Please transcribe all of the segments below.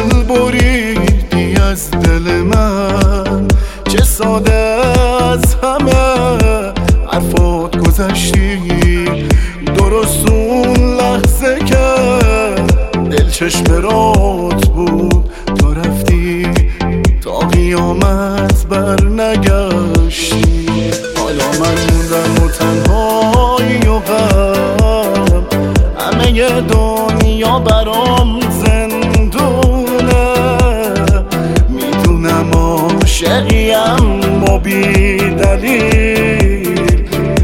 دل بریدی از دل من. چه ساده از همه حرفات گذشتی. درست اون لحظه که دل چشم رات بود تو رفتی. تا قیامت بر نگشتی حالا من موندم عاشقیم و بی دلیل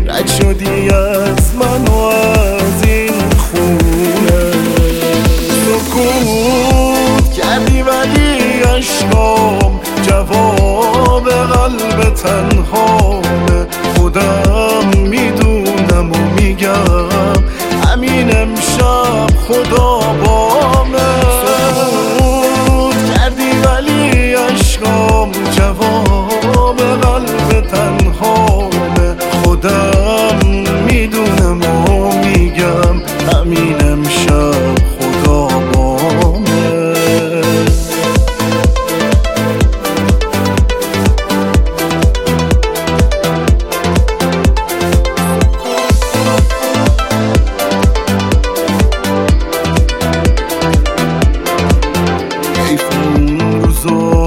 رد شدی از من و از این خونه. سکوت کردی ولی عشقام جواب قلب تنهامه. خودم می‌دونم و میگم همین امشب خدا بامه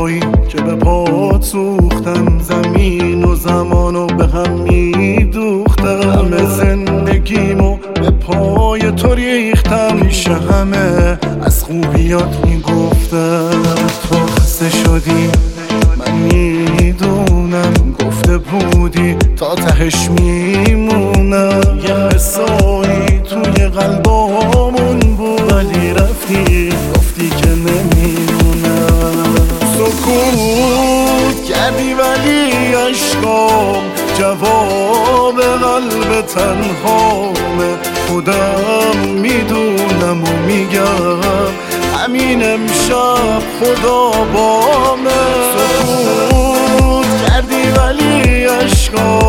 روزایی که به پات سوختم زمین و زمان و به هم میدوختم. همه زندگیمو به پای تو ریختم. پیش همه از خوبیات می‌گفتم. تو خسته شدی؟ من می‌دونم. گفته بودی تا تهش میمونم کردی ولی عشقام جواب قلب تنهامه خودم می‌دونم و میگم همین امشب خدا بامه سکوت کردی ولی عشقام